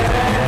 Yeah.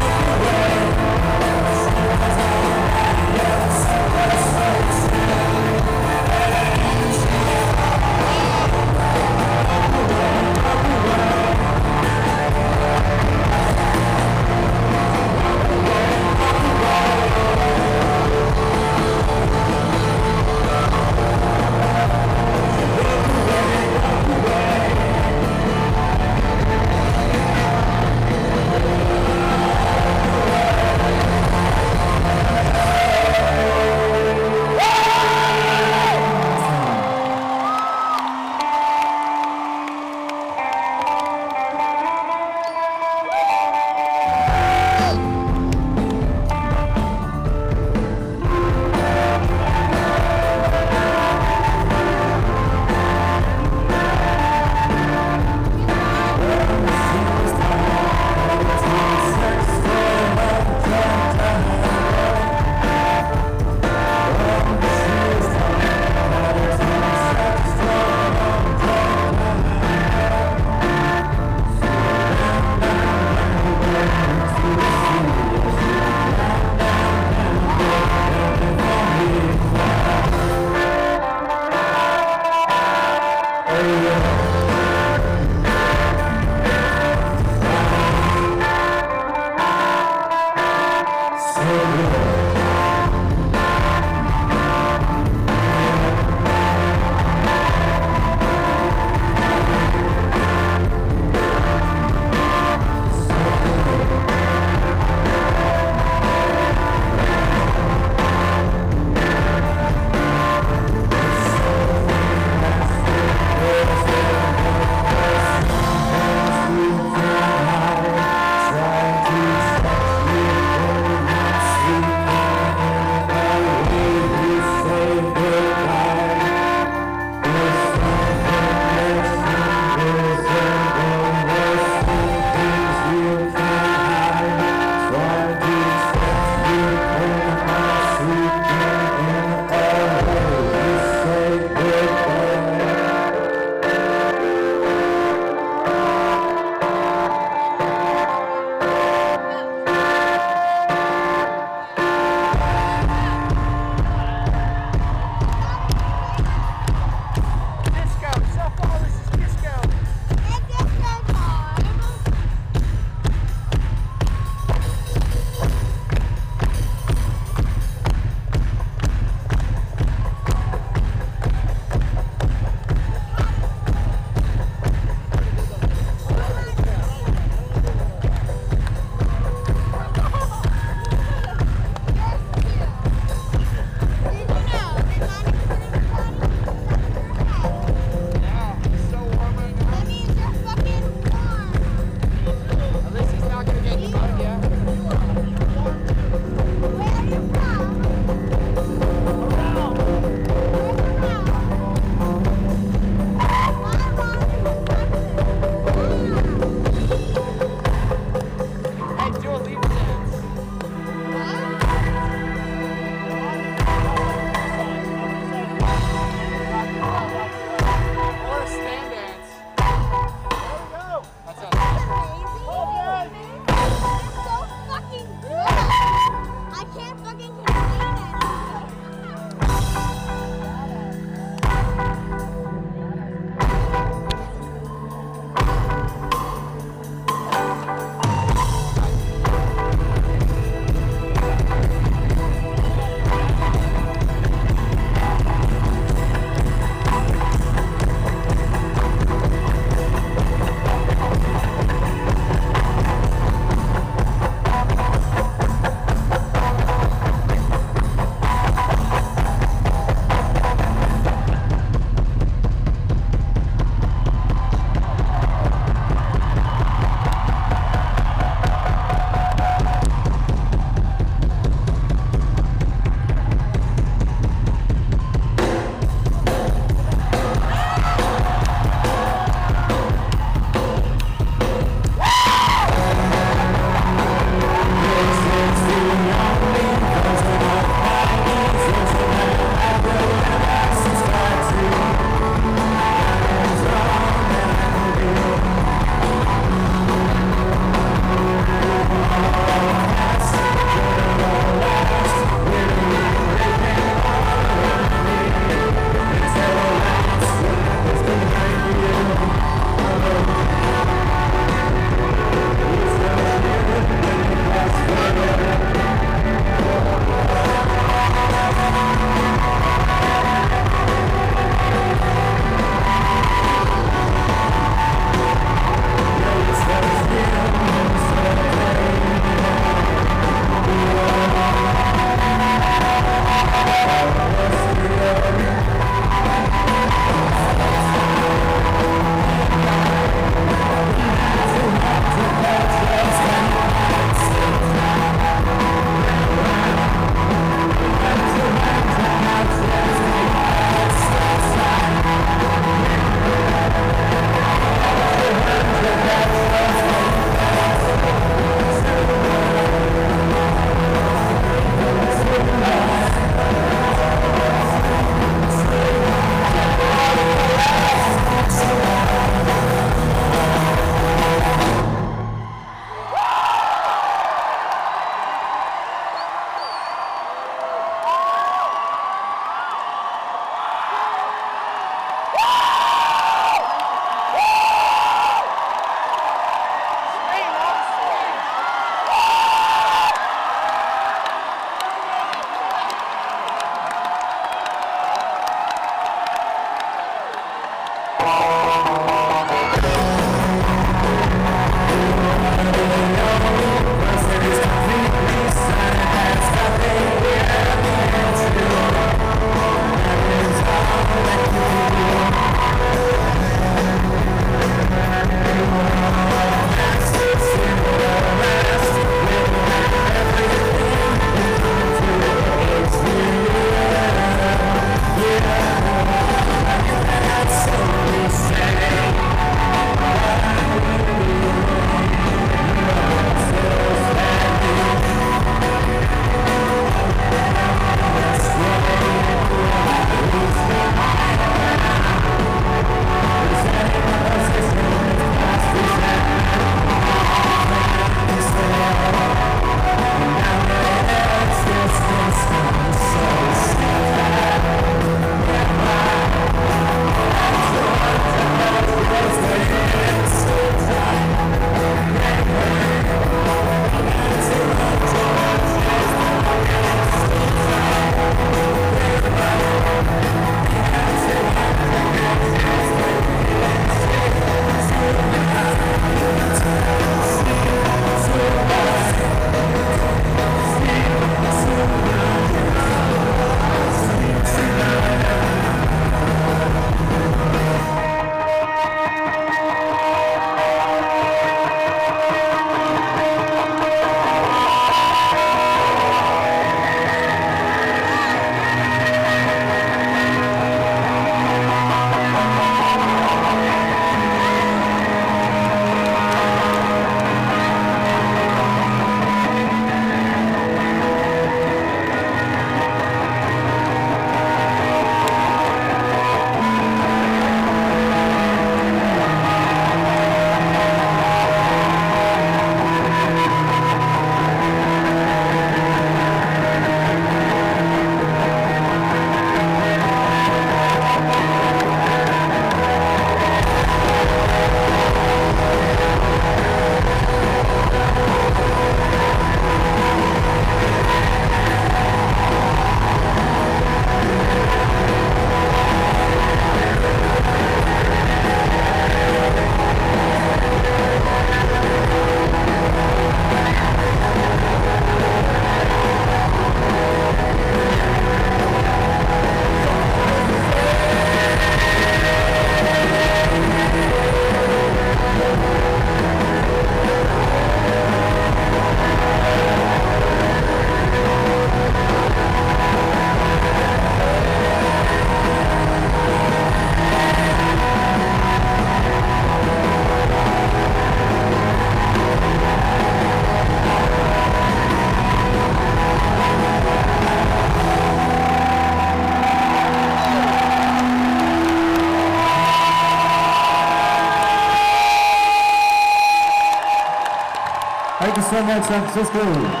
San Francisco.